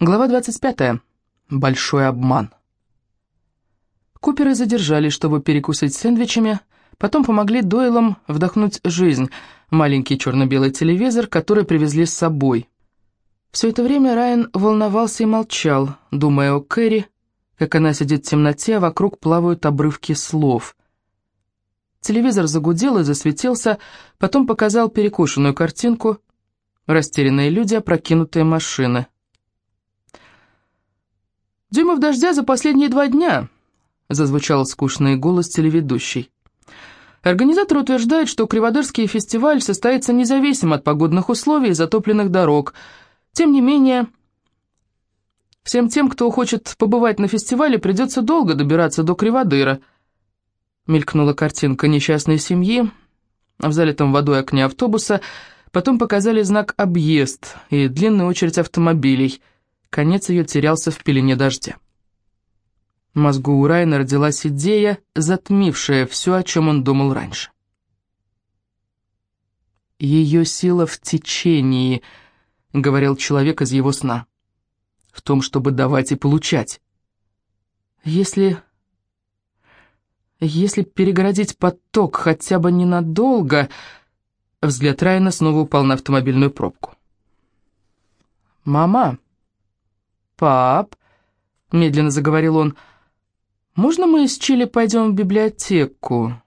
Глава 25. Большой обман. Куперы задержались, чтобы перекусить сэндвичами, потом помогли Дойлам вдохнуть жизнь маленький черно-белый телевизор, который привезли с собой. Все это время Райан волновался и молчал, думая о Кэрри, как она сидит в темноте, а вокруг плавают обрывки слов. Телевизор загудел и засветился, потом показал перекушенную картинку, растерянные люди, опрокинутые машины — «Дюймов дождя за последние два дня», — зазвучал скучный голос телеведущей. Организатор утверждает, что Криводерский фестиваль состоится независимо от погодных условий и затопленных дорог. Тем не менее, всем тем, кто хочет побывать на фестивале, придется долго добираться до Криводыра. Мелькнула картинка несчастной семьи в залитом водой окне автобуса, потом показали знак «Объезд» и длинную очередь автомобилей — Конец ее терялся в пелене дождя. В мозгу у Райана родилась идея, затмившая все, о чем он думал раньше. «Ее сила в течении», — говорил человек из его сна, — «в том, чтобы давать и получать. Если... если перегородить поток хотя бы ненадолго...» Взгляд Райана снова упал на автомобильную пробку. «Мама», «Пап», — медленно заговорил он, — «можно мы с Чили пойдем в библиотеку?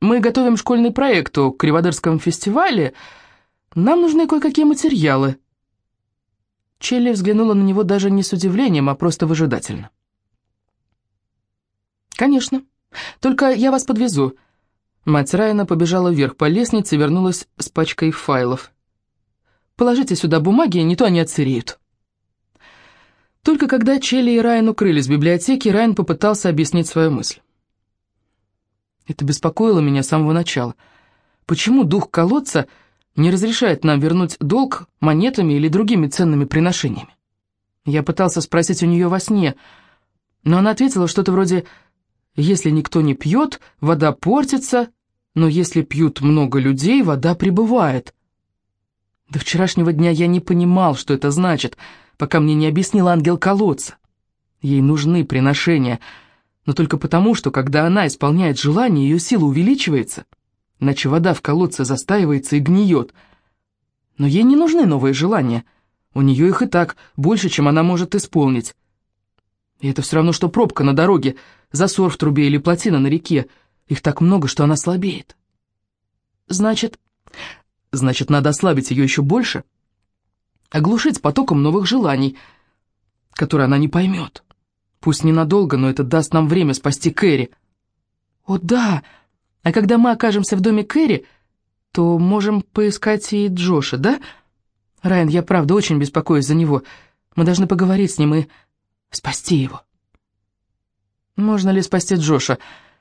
Мы готовим школьный проект о Криводерском фестивале. Нам нужны кое-какие материалы». Челли взглянула на него даже не с удивлением, а просто выжидательно. «Конечно. Только я вас подвезу». Мать Райана побежала вверх по лестнице и вернулась с пачкой файлов. «Положите сюда бумаги, не то они отсыреют». Только когда Челли и Райан укрылись в библиотеке, Райан попытался объяснить свою мысль. Это беспокоило меня с самого начала. Почему дух колодца не разрешает нам вернуть долг монетами или другими ценными приношениями? Я пытался спросить у нее во сне, но она ответила что-то вроде «Если никто не пьет, вода портится, но если пьют много людей, вода прибывает». До вчерашнего дня я не понимал, что это значит — пока мне не объяснил ангел колодца. Ей нужны приношения, но только потому, что когда она исполняет желание, ее сила увеличивается, иначе вода в колодце застаивается и гниет. Но ей не нужны новые желания, у нее их и так больше, чем она может исполнить. И это все равно, что пробка на дороге, засор в трубе или плотина на реке. Их так много, что она слабеет. Значит, значит, надо ослабить ее еще больше — оглушить потоком новых желаний, которые она не поймет. Пусть ненадолго, но это даст нам время спасти Кэрри. О, да! А когда мы окажемся в доме Кэрри, то можем поискать и Джоша, да? Райан, я правда очень беспокоюсь за него. Мы должны поговорить с ним и спасти его. Можно ли спасти Джоша?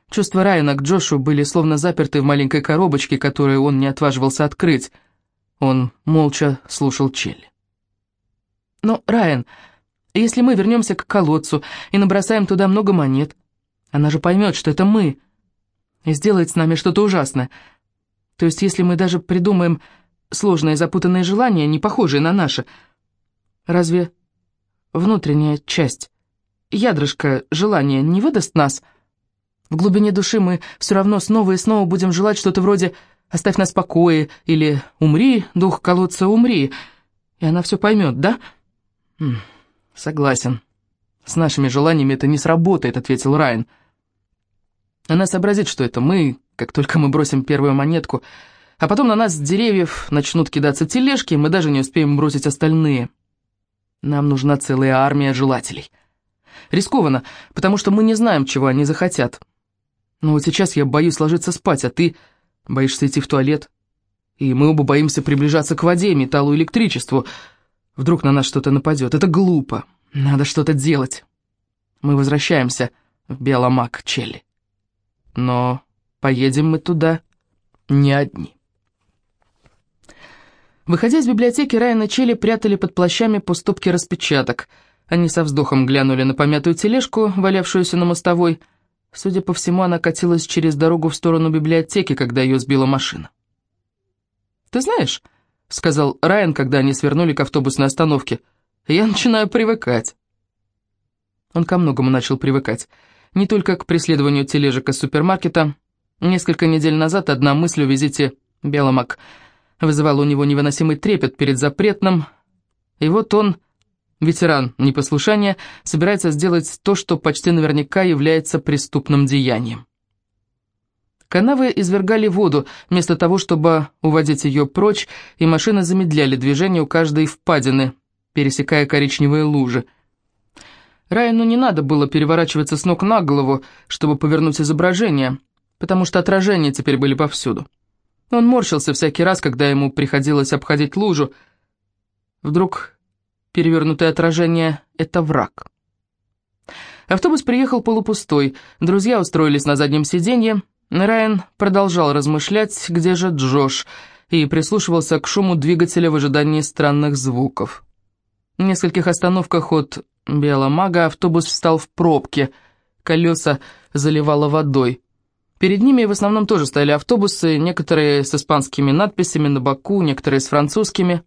Чувства Райана к Джошу были словно заперты в маленькой коробочке, которую он не отваживался открыть. Он молча слушал Челли. Но, Райан, если мы вернемся к колодцу и набросаем туда много монет, она же поймет, что это мы, и сделает с нами что-то ужасное. То есть, если мы даже придумаем сложные запутанные желания, не похожие на наши, разве внутренняя часть, ядрышко желания не выдаст нас? В глубине души мы все равно снова и снова будем желать что-то вроде «оставь нас в покое» или «умри, дух колодца, умри», и она все поймет, да?» «Согласен. С нашими желаниями это не сработает», — ответил Райан. «Она сообразит, что это мы, как только мы бросим первую монетку, а потом на нас с деревьев начнут кидаться тележки, и мы даже не успеем бросить остальные. Нам нужна целая армия желателей. Рискованно, потому что мы не знаем, чего они захотят. Но вот сейчас я боюсь ложиться спать, а ты боишься идти в туалет. И мы оба боимся приближаться к воде, металлу, электричеству». Вдруг на нас что-то нападет. Это глупо. Надо что-то делать. Мы возвращаемся в Беломак, Челли. Но поедем мы туда не одни. Выходя из библиотеки, Райан и Челли прятали под плащами по стопке распечаток. Они со вздохом глянули на помятую тележку, валявшуюся на мостовой. Судя по всему, она катилась через дорогу в сторону библиотеки, когда ее сбила машина. «Ты знаешь...» — сказал Райан, когда они свернули к автобусной остановке. Я начинаю привыкать». Он ко многому начал привыкать. Не только к преследованию тележек из супермаркета. Несколько недель назад одна мысль о визите Беломак вызывала у него невыносимый трепет перед запретным. И вот он, ветеран непослушания, собирается сделать то, что почти наверняка является преступным деянием. Канавы извергали воду, вместо того, чтобы уводить ее прочь, и машины замедляли движение у каждой впадины, пересекая коричневые лужи. Райану не надо было переворачиваться с ног на голову, чтобы повернуть изображение, потому что отражения теперь были повсюду. Он морщился всякий раз, когда ему приходилось обходить лужу. Вдруг перевернутое отражение — это враг. Автобус приехал полупустой, друзья устроились на заднем сиденье, Райан продолжал размышлять, где же Джош, и прислушивался к шуму двигателя в ожидании странных звуков. В нескольких остановках от Беломага автобус встал в пробке, колеса заливало водой. Перед ними в основном тоже стояли автобусы, некоторые с испанскими надписями на боку, некоторые с французскими.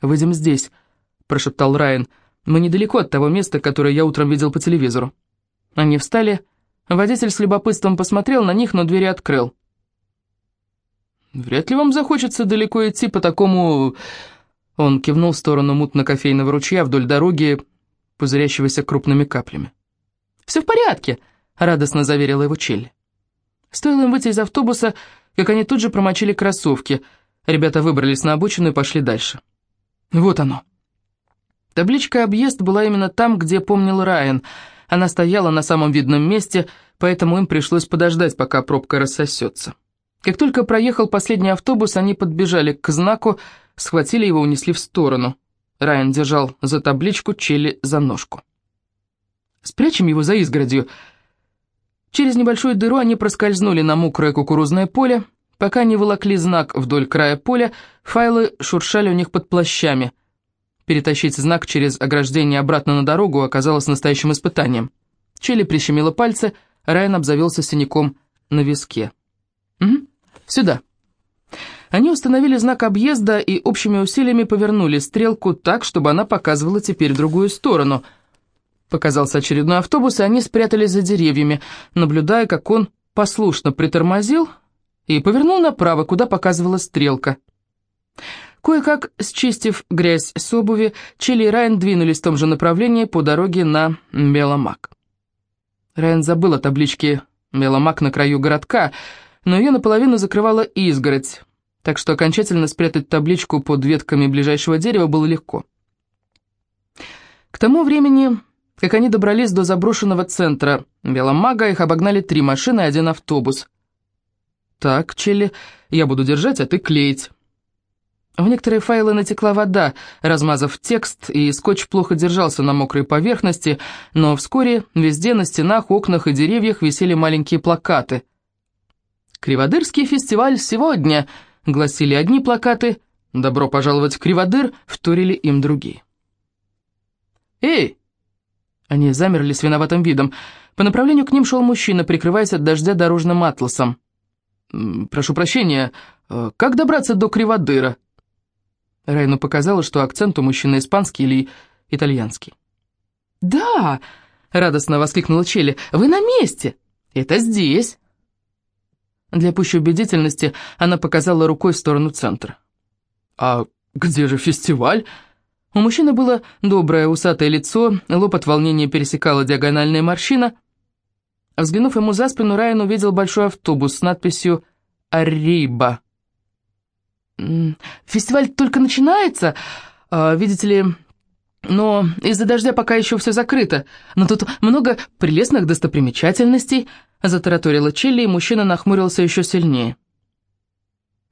«Выйдем здесь», — прошептал Райан. «Мы недалеко от того места, которое я утром видел по телевизору». Они встали Водитель с любопытством посмотрел на них, но двери открыл. «Вряд ли вам захочется далеко идти по такому...» Он кивнул в сторону мутно-кофейного ручья вдоль дороги, пузырящегося крупными каплями. «Все в порядке», — радостно заверила его Челли. Стоило им выйти из автобуса, как они тут же промочили кроссовки. Ребята выбрались на обочину и пошли дальше. Вот оно. Табличка «Объезд» была именно там, где помнил Райан — она стояла на самом видном месте, поэтому им пришлось подождать, пока пробка рассосется. Как только проехал последний автобус, они подбежали к знаку, схватили его, унесли в сторону. Райан держал за табличку, Челли за ножку. «Спрячем его за изгородью». Через небольшую дыру они проскользнули на мокрое кукурузное поле. Пока не волокли знак вдоль края поля, файлы шуршали у них под плащами – Перетащить знак через ограждение обратно на дорогу оказалось настоящим испытанием. Челли прищемила пальцы, Райан обзавелся синяком на виске. «Угу, сюда». Они установили знак объезда и общими усилиями повернули стрелку так, чтобы она показывала теперь другую сторону. Показался очередной автобус, и они спрятались за деревьями, наблюдая, как он послушно притормозил и повернул направо, куда показывала стрелка. Кое-как, счистив грязь с обуви, Чили и Райан двинулись в том же направлении по дороге на Беломак. Райан забыл о табличке «Беломак» на краю городка, но ее наполовину закрывала изгородь, так что окончательно спрятать табличку под ветками ближайшего дерева было легко. К тому времени, как они добрались до заброшенного центра Беломага, их обогнали три машины и один автобус. «Так, Челли, я буду держать, а ты клеить». В некоторые файлы натекла вода, размазав текст, и скотч плохо держался на мокрой поверхности, но вскоре везде на стенах, окнах и деревьях висели маленькие плакаты. «Криводырский фестиваль сегодня», — гласили одни плакаты, «Добро пожаловать в Криводыр», — вторили им другие. «Эй!» Они замерли с виноватым видом. По направлению к ним шел мужчина, прикрываясь от дождя дорожным атласом. «Прошу прощения, э, как добраться до Криводыра?» Райну показалось, что акцент у мужчины испанский или итальянский. «Да!» — радостно воскликнула Челли. «Вы на месте! Это здесь!» Для пущей убедительности она показала рукой в сторону центра. «А где же фестиваль?» У мужчины было доброе усатое лицо, лоб от волнения пересекала диагональная морщина. Взглянув ему за спину, Райан увидел большой автобус с надписью «Ариба». Фестиваль только начинается, а, видите ли, но из-за дождя пока еще все закрыто. Но тут много прелестных достопримечательностей, затараторила Челли, и мужчина нахмурился еще сильнее.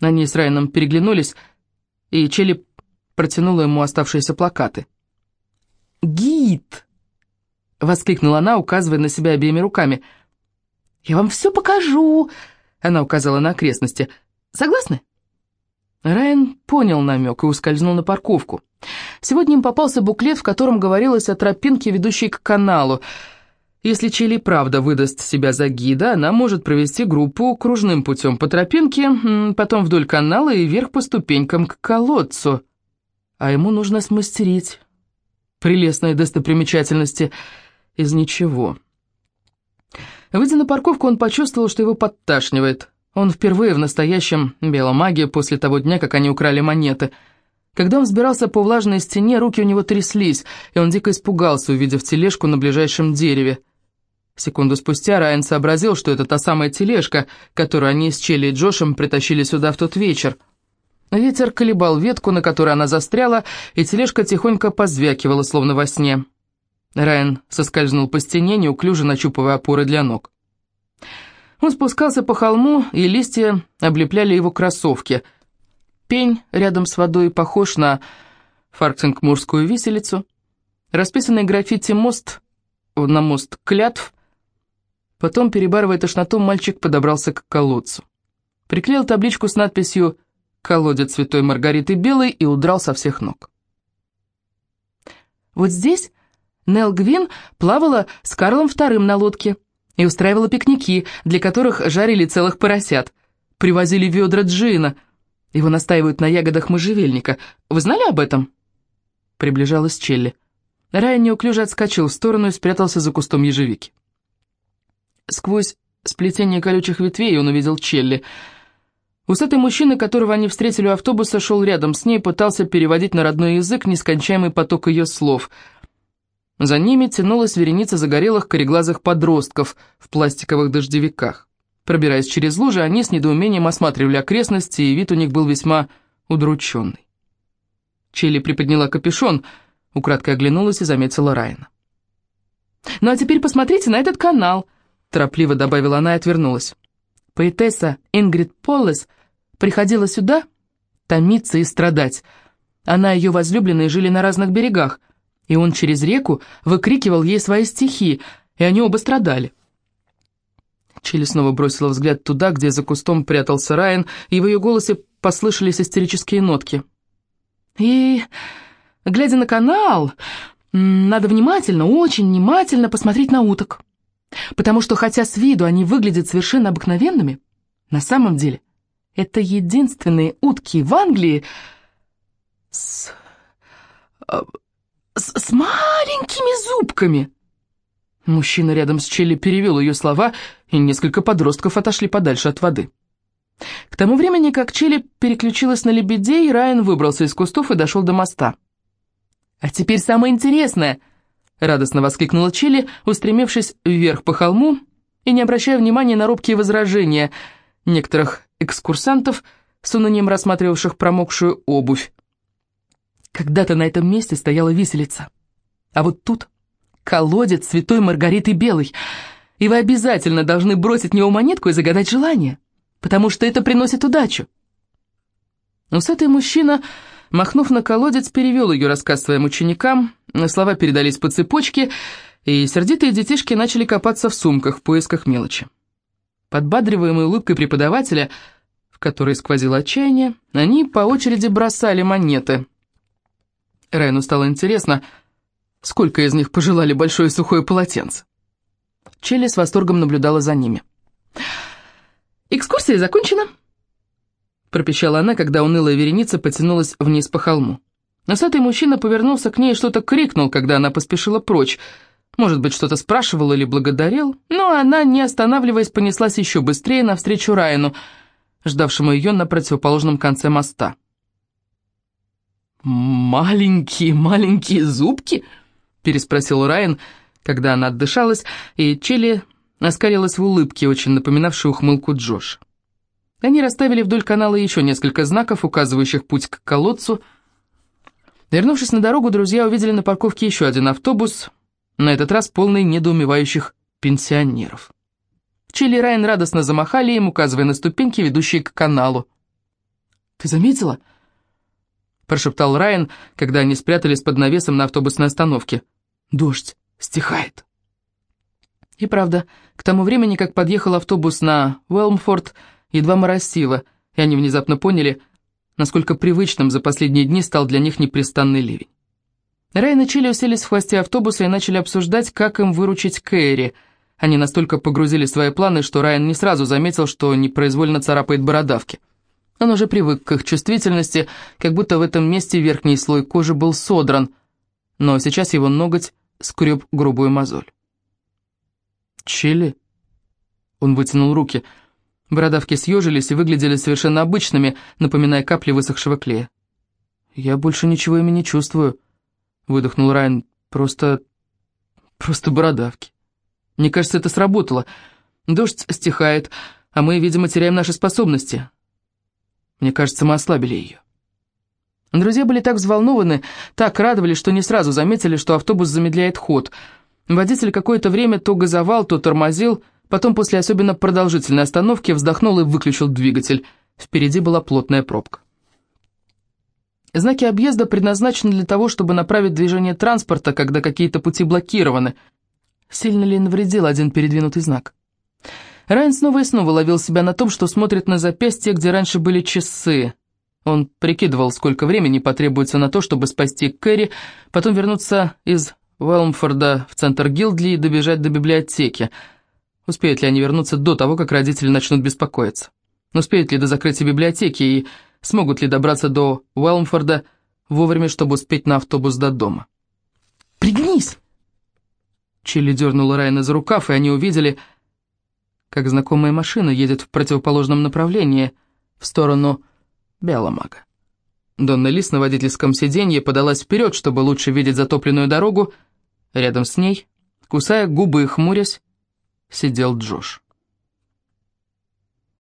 Они с Райаном переглянулись, и Челли протянула ему оставшиеся плакаты. «Гид!» — воскликнула она, указывая на себя обеими руками. «Я вам все покажу!» — она указала на окрестности. «Согласны?» Райан понял намек и ускользнул на парковку. Сегодня им попался буклет, в котором говорилось о тропинке, ведущей к каналу. Если Чили правда выдаст себя за гида, она может провести группу кружным путем по тропинке, потом вдоль канала и вверх по ступенькам к колодцу. А ему нужно смастерить прелестные достопримечательности из ничего. Выйдя на парковку, он почувствовал, что его подташнивает. Он впервые в настоящем беломаге после того дня, как они украли монеты. Когда он взбирался по влажной стене, руки у него тряслись, и он дико испугался, увидев тележку на ближайшем дереве. Секунду спустя Райан сообразил, что это та самая тележка, которую они с Челли и Джошем притащили сюда в тот вечер. Ветер колебал ветку, на которой она застряла, и тележка тихонько позвякивала, словно во сне. Райан соскользнул по стене, неуклюже нащупывая опоры для ног. Он спускался по холму, и листья облепляли его кроссовки. Пень рядом с водой похож на фарктингмурскую виселицу. Расписанный граффити мост, на мост клятв. Потом, перебарывая тошноту, мальчик подобрался к колодцу. Приклеил табличку с надписью «Колодец Святой Маргариты Белой» и удрал со всех ног. Вот здесь Нел Гвин плавала с Карлом II на лодке и устраивала пикники, для которых жарили целых поросят. Привозили ведра джина. Его настаивают на ягодах можжевельника. Вы знали об этом?» Приближалась Челли. Райан неуклюже отскочил в сторону и спрятался за кустом ежевики. Сквозь сплетение колючих ветвей он увидел Челли. Усатый мужчина, которого они встретили у автобуса, шел рядом с ней пытался переводить на родной язык нескончаемый поток ее слов — за ними тянулась вереница загорелых кореглазых подростков в пластиковых дождевиках. Пробираясь через лужи, они с недоумением осматривали окрестности, и вид у них был весьма удрученный. Челли приподняла капюшон, украдкой оглянулась и заметила Райана. «Ну а теперь посмотрите на этот канал», — торопливо добавила она и отвернулась. Поэтесса Ингрид Поллес приходила сюда томиться и страдать. Она и ее возлюбленные жили на разных берегах — и он через реку выкрикивал ей свои стихи, и они оба страдали. Чили снова бросила взгляд туда, где за кустом прятался Райан, и в ее голосе послышались истерические нотки. «И, глядя на канал, надо внимательно, очень внимательно посмотреть на уток, потому что хотя с виду они выглядят совершенно обыкновенными, на самом деле это единственные утки в Англии с а, маленькими зубками!» Мужчина рядом с Челли перевел ее слова, и несколько подростков отошли подальше от воды. К тому времени, как Челли переключилась на лебедей, Райан выбрался из кустов и дошел до моста. «А теперь самое интересное!» — радостно воскликнула Челли, устремившись вверх по холму и не обращая внимания на робкие возражения некоторых экскурсантов, с унынием рассматривавших промокшую обувь. Когда-то на этом месте стояла виселица. А вот тут колодец святой Маргариты Белой. И вы обязательно должны бросить в него монетку и загадать желание, потому что это приносит удачу. Усатый мужчина, махнув на колодец, перевел ее рассказ своим ученикам, слова передались по цепочке, и сердитые детишки начали копаться в сумках в поисках мелочи. Подбадриваемые улыбкой преподавателя, в которой сквозило отчаяние, они по очереди бросали монеты — Райну стало интересно, сколько из них пожелали большое сухое полотенце. Челли с восторгом наблюдала за ними. «Экскурсия закончена», — пропищала она, когда унылая вереница потянулась вниз по холму. Носатый мужчина повернулся к ней и что-то крикнул, когда она поспешила прочь. Может быть, что-то спрашивал или благодарил, но она, не останавливаясь, понеслась еще быстрее навстречу Райану, ждавшему ее на противоположном конце моста. «Маленькие-маленькие зубки?» — переспросил Райан, когда она отдышалась, и Челли оскалилась в улыбке, очень напоминавшей ухмылку Джош. Они расставили вдоль канала еще несколько знаков, указывающих путь к колодцу. Вернувшись на дорогу, друзья увидели на парковке еще один автобус, на этот раз полный недоумевающих пенсионеров. Челли и Райан радостно замахали им, указывая на ступеньки, ведущие к каналу. «Ты заметила?» — прошептал Райан, когда они спрятались под навесом на автобусной остановке. «Дождь стихает». И правда, к тому времени, как подъехал автобус на Уэлмфорд, едва моросило, и они внезапно поняли, насколько привычным за последние дни стал для них непрестанный ливень. Райан и Чили уселись в хвосте автобуса и начали обсуждать, как им выручить Кэрри. Они настолько погрузили свои планы, что Райан не сразу заметил, что непроизвольно царапает бородавки. Он уже привык к их чувствительности, как будто в этом месте верхний слой кожи был содран. но сейчас его ноготь скреб грубую мозоль. «Чили?» Он вытянул руки. Бородавки съежились и выглядели совершенно обычными, напоминая капли высохшего клея. «Я больше ничего ими не чувствую», — выдохнул Райан. «Просто... просто бородавки. Мне кажется, это сработало. Дождь стихает, а мы, видимо, теряем наши способности. Мне кажется, мы ослабили ее». Друзья были так взволнованы, так радовались, что не сразу заметили, что автобус замедляет ход. Водитель какое-то время то газовал, то тормозил, потом после особенно продолжительной остановки вздохнул и выключил двигатель. Впереди была плотная пробка. Знаки объезда предназначены для того, чтобы направить движение транспорта, когда какие-то пути блокированы. Сильно ли навредил один передвинутый знак? Райан снова и снова ловил себя на том, что смотрит на запястье, где раньше были часы. Он прикидывал, сколько времени потребуется на то, чтобы спасти Кэрри, потом вернуться из Уэлмфорда в центр Гилдли и добежать до библиотеки. Успеют ли они вернуться до того, как родители начнут беспокоиться? Успеют ли до закрытия библиотеки и смогут ли добраться до Уэлмфорда вовремя, чтобы успеть на автобус до дома? «Пригнись!» Чилли дернула Райана за рукав, и они увидели, как знакомая машина едет в противоположном направлении, в сторону Беломага. Донна Лис на водительском сиденье подалась вперед, чтобы лучше видеть затопленную дорогу. Рядом с ней, кусая губы и хмурясь, сидел Джош.